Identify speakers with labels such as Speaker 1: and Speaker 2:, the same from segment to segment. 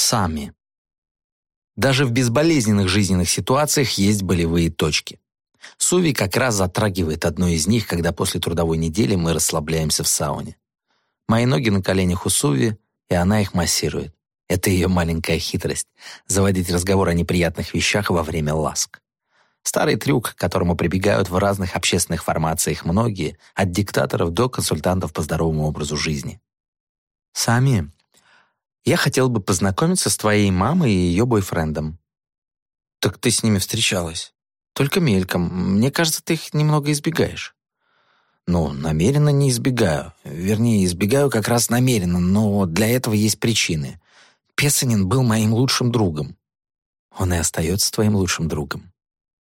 Speaker 1: Сами. Даже в безболезненных жизненных ситуациях есть болевые точки. Суви как раз затрагивает одну из них, когда после трудовой недели мы расслабляемся в сауне. Мои ноги на коленях у Суви, и она их массирует. Это ее маленькая хитрость — заводить разговор о неприятных вещах во время ласк. Старый трюк, к которому прибегают в разных общественных формациях многие, от диктаторов до консультантов по здоровому образу жизни. «Сами, я хотел бы познакомиться с твоей мамой и ее бойфрендом». «Так ты с ними встречалась?» «Только мельком. Мне кажется, ты их немного избегаешь». «Ну, намеренно не избегаю. Вернее, избегаю как раз намеренно, но для этого есть причины. Песанин был моим лучшим другом». «Он и остается твоим лучшим другом».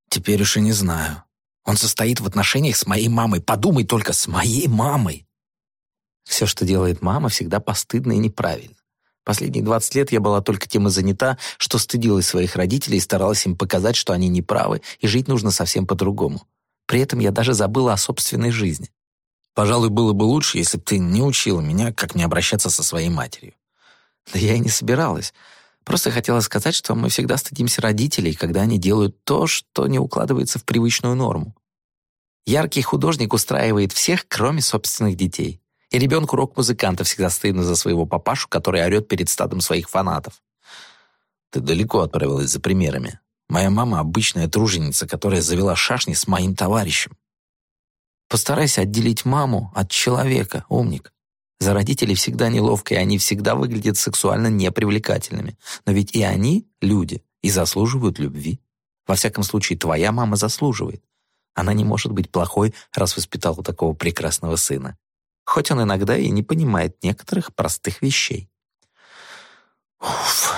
Speaker 1: «Теперь уж и не знаю. Он состоит в отношениях с моей мамой. Подумай только, с моей мамой!» Все, что делает мама, всегда постыдно и неправильно. Последние 20 лет я была только тем и занята, что стыдилась своих родителей и старалась им показать, что они неправы, и жить нужно совсем по-другому. При этом я даже забыла о собственной жизни. Пожалуй, было бы лучше, если бы ты не учила меня, как мне обращаться со своей матерью. Да я и не собиралась. Просто хотела сказать, что мы всегда стыдимся родителей, когда они делают то, что не укладывается в привычную норму. Яркий художник устраивает всех, кроме собственных детей. И ребенку рок-музыканта всегда стыдно за своего папашу, который орет перед стадом своих фанатов. Ты далеко отправилась за примерами. Моя мама — обычная труженица, которая завела шашни с моим товарищем. Постарайся отделить маму от человека, умник. За родителей всегда неловко, и они всегда выглядят сексуально непривлекательными. Но ведь и они — люди, и заслуживают любви. Во всяком случае, твоя мама заслуживает. Она не может быть плохой, раз воспитала такого прекрасного сына хоть он иногда и не понимает некоторых простых вещей. Уф.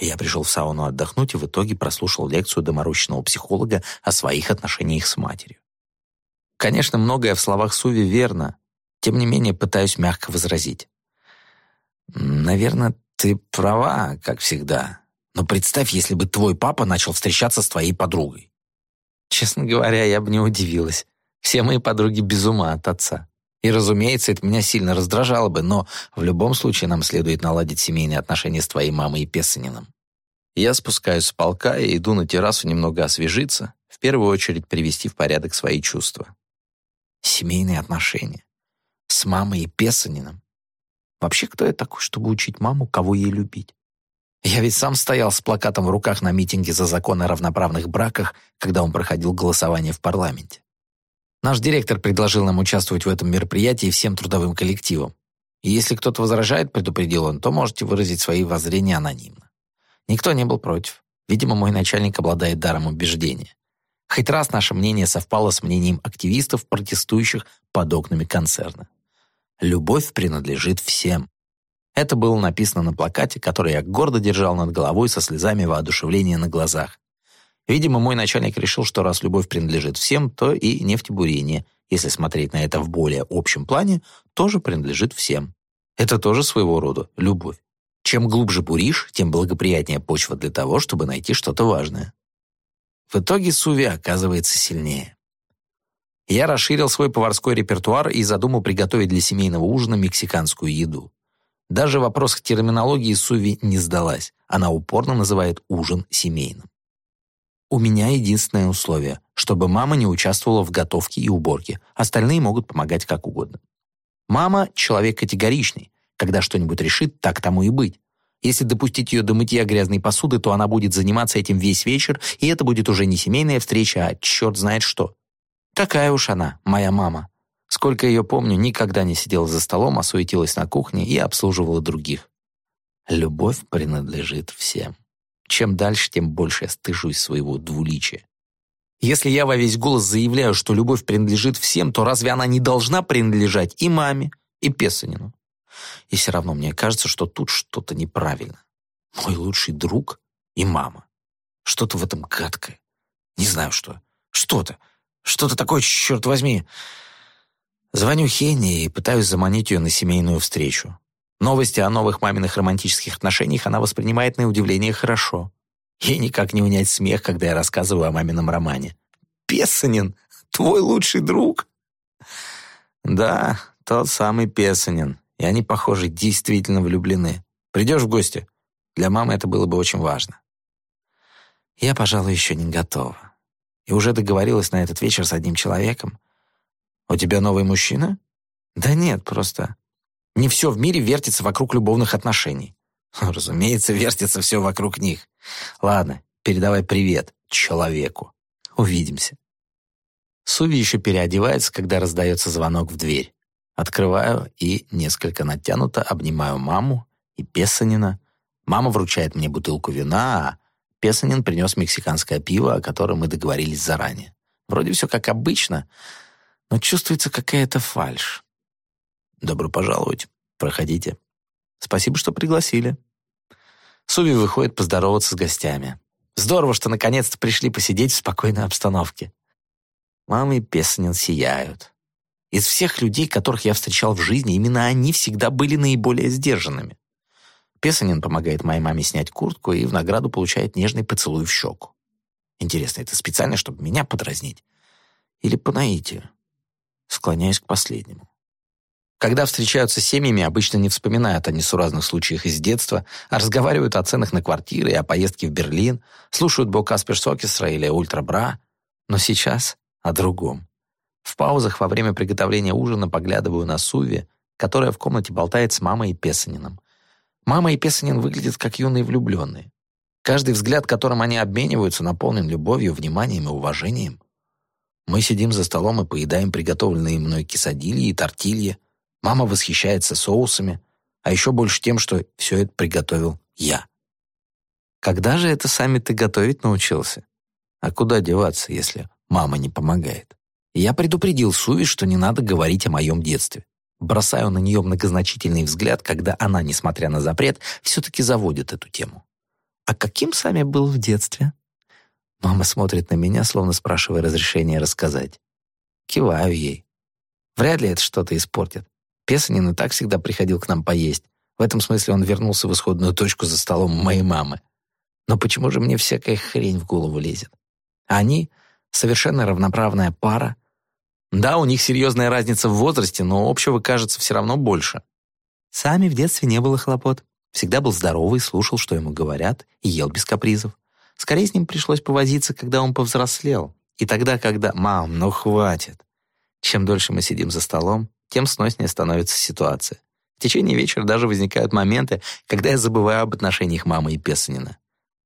Speaker 1: Я пришел в сауну отдохнуть и в итоге прослушал лекцию доморощенного психолога о своих отношениях с матерью. Конечно, многое в словах Суви верно, тем не менее пытаюсь мягко возразить. «Наверное, ты права, как всегда. Но представь, если бы твой папа начал встречаться с твоей подругой». Честно говоря, я бы не удивилась. Все мои подруги без ума от отца. И, разумеется, это меня сильно раздражало бы, но в любом случае нам следует наладить семейные отношения с твоей мамой и Песанином. Я спускаюсь с полка и иду на террасу немного освежиться, в первую очередь привести в порядок свои чувства. Семейные отношения. С мамой и Песанином. Вообще, кто я такой, чтобы учить маму, кого ей любить? Я ведь сам стоял с плакатом в руках на митинге за закон о равноправных браках, когда он проходил голосование в парламенте. Наш директор предложил нам участвовать в этом мероприятии всем трудовым коллективам. И если кто-то возражает, предупредил он, то можете выразить свои воззрения анонимно. Никто не был против. Видимо, мой начальник обладает даром убеждения. Хоть раз наше мнение совпало с мнением активистов, протестующих под окнами концерна. «Любовь принадлежит всем». Это было написано на плакате, который я гордо держал над головой со слезами воодушевления на глазах. Видимо, мой начальник решил, что раз любовь принадлежит всем, то и нефтебурение, если смотреть на это в более общем плане, тоже принадлежит всем. Это тоже своего рода любовь. Чем глубже буришь, тем благоприятнее почва для того, чтобы найти что-то важное. В итоге Суви оказывается сильнее. Я расширил свой поварской репертуар и задумал приготовить для семейного ужина мексиканскую еду. Даже вопрос к терминологии Суви не сдалась. Она упорно называет ужин семейным. У меня единственное условие, чтобы мама не участвовала в готовке и уборке. Остальные могут помогать как угодно. Мама — человек категоричный. Когда что-нибудь решит, так тому и быть. Если допустить ее до мытья грязной посуды, то она будет заниматься этим весь вечер, и это будет уже не семейная встреча, а черт знает что. Такая уж она, моя мама. Сколько ее помню, никогда не сидела за столом, а суетилась на кухне и обслуживала других. Любовь принадлежит всем. Чем дальше, тем больше я стыжусь своего двуличия. Если я во весь голос заявляю, что любовь принадлежит всем, то разве она не должна принадлежать и маме, и Песанину? И все равно мне кажется, что тут что-то неправильно. Мой лучший друг и мама. Что-то в этом гадкое. Не знаю что. Что-то. Что-то такое, черт возьми. Звоню Хене и пытаюсь заманить ее на семейную встречу. Новости о новых маминых романтических отношениях она воспринимает на удивление хорошо. Ей никак не унять смех, когда я рассказываю о мамином романе. «Песанин, твой лучший друг?» «Да, тот самый Песанин. И они, похоже, действительно влюблены. Придешь в гости?» Для мамы это было бы очень важно. Я, пожалуй, еще не готова. И уже договорилась на этот вечер с одним человеком. «У тебя новый мужчина?» «Да нет, просто...» «Не все в мире вертится вокруг любовных отношений». «Разумеется, вертится все вокруг них. Ладно, передавай привет человеку. Увидимся». Суви еще переодевается, когда раздается звонок в дверь. Открываю и несколько натянуто обнимаю маму и Песанина. Мама вручает мне бутылку вина, а Песанин принес мексиканское пиво, о котором мы договорились заранее. Вроде все как обычно, но чувствуется какая-то фальшь. «Добро пожаловать. Проходите. Спасибо, что пригласили». Суви выходит поздороваться с гостями. Здорово, что наконец-то пришли посидеть в спокойной обстановке. Мама и Песанин сияют. Из всех людей, которых я встречал в жизни, именно они всегда были наиболее сдержанными. Песанин помогает моей маме снять куртку и в награду получает нежный поцелуй в щеку. Интересно, это специально, чтобы меня подразнить? Или по наитию? Склоняюсь к последнему. Когда встречаются семьями, обычно не вспоминают о несуразных случаях из детства, а разговаривают о ценах на квартиры и о поездке в Берлин, слушают Бо Каспер Сокисра или Ультра Бра. Но сейчас о другом. В паузах во время приготовления ужина поглядываю на Суви, которая в комнате болтает с мамой и Песанином. Мама и Песанин выглядят как юные влюбленные. Каждый взгляд, которым они обмениваются, наполнен любовью, вниманием и уважением. Мы сидим за столом и поедаем приготовленные мной кисадильи и тортильи. Мама восхищается соусами, а еще больше тем, что все это приготовил я. Когда же это сами ты готовить научился? А куда деваться, если мама не помогает? Я предупредил Суви, что не надо говорить о моем детстве. Бросаю на нее многозначительный взгляд, когда она, несмотря на запрет, все-таки заводит эту тему. «А каким сами был в детстве?» Мама смотрит на меня, словно спрашивая разрешения рассказать. Киваю ей. Вряд ли это что-то испортит. Песанин и так всегда приходил к нам поесть. В этом смысле он вернулся в исходную точку за столом моей мамы. Но почему же мне всякая хрень в голову лезет? Они — совершенно равноправная пара, да, у них серьезная разница в возрасте, но общего, кажется, все равно больше. Сами в детстве не было хлопот. Всегда был здоровый, слушал, что ему говорят, и ел без капризов. Скорее с ним пришлось повозиться, когда он повзрослел. И тогда, когда «Мам, ну хватит!» Чем дольше мы сидим за столом, тем сноснее становится ситуация. В течение вечера даже возникают моменты, когда я забываю об отношениях мамы и Песанина.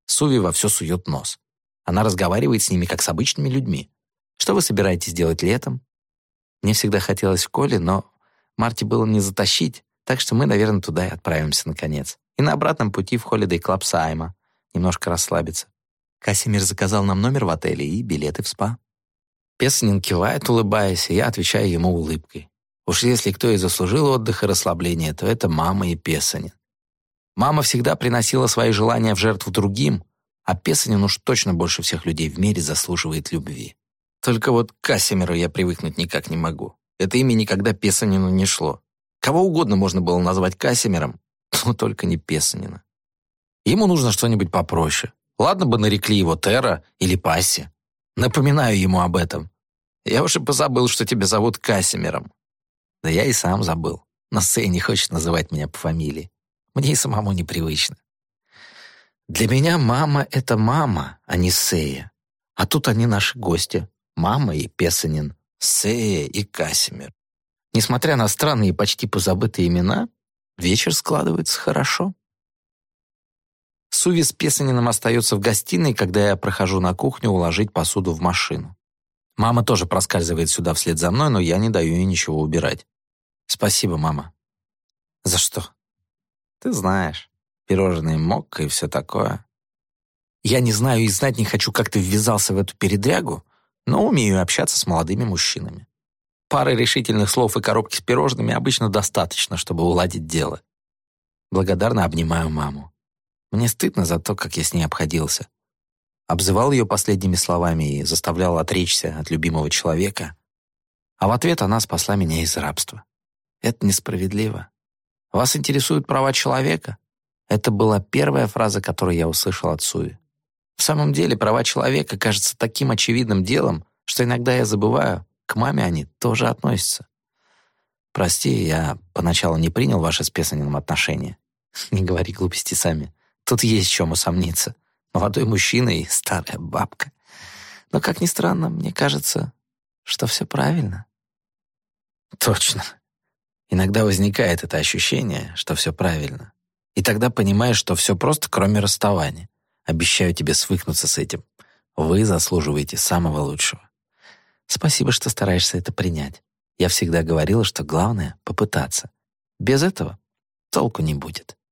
Speaker 1: Суви во все сует нос. Она разговаривает с ними, как с обычными людьми. Что вы собираетесь делать летом? Мне всегда хотелось в Коле, но Марти было не затащить, так что мы, наверное, туда и отправимся наконец. И на обратном пути в Holiday Club Сайма. Немножко расслабиться. Кассимир заказал нам номер в отеле и билеты в спа. Песанин кивает, улыбаясь, и я отвечаю ему улыбкой. Уж если кто и заслужил отдых и расслабление, то это мама и Песанин. Мама всегда приносила свои желания в жертву другим, а Песанин уж точно больше всех людей в мире заслуживает любви. Только вот к Кассимеру я привыкнуть никак не могу. Это имя никогда Песанину не шло. Кого угодно можно было назвать Кассимером, но только не Песанина. Ему нужно что-нибудь попроще. Ладно бы нарекли его Тера или Пасси. Напоминаю ему об этом. Я уже позабыл, что тебя зовут Кассимером. Да я и сам забыл. Но Сэй не хочет называть меня по фамилии. Мне и самому непривычно. Для меня мама — это мама, а не Сея. А тут они наши гости. Мама и Песанин, Сея и Касимир. Несмотря на странные и почти позабытые имена, вечер складывается хорошо. Суви с Песанином остается в гостиной, когда я прохожу на кухню уложить посуду в машину. Мама тоже проскальзывает сюда вслед за мной, но я не даю ей ничего убирать. Спасибо, мама. За что? Ты знаешь, пирожные мокко и все такое. Я не знаю и знать не хочу, как ты ввязался в эту передрягу, но умею общаться с молодыми мужчинами. Пары решительных слов и коробки с пирожными обычно достаточно, чтобы уладить дело. Благодарно обнимаю маму. Мне стыдно за то, как я с ней обходился. Обзывал ее последними словами и заставлял отречься от любимого человека. А в ответ она спасла меня из рабства. Это несправедливо. Вас интересуют права человека? Это была первая фраза, которую я услышал от Суи. В самом деле, права человека кажется таким очевидным делом, что иногда я забываю, к маме они тоже относятся. Прости, я поначалу не принял ваше с Песанином отношения. Не говори глупости сами. Тут есть чем усомниться. Молодой мужчина и старая бабка. Но, как ни странно, мне кажется, что все правильно. Точно. Иногда возникает это ощущение, что все правильно. И тогда понимаешь, что все просто, кроме расставания. Обещаю тебе свыкнуться с этим. Вы заслуживаете самого лучшего. Спасибо, что стараешься это принять. Я всегда говорила, что главное — попытаться. Без этого толку не будет.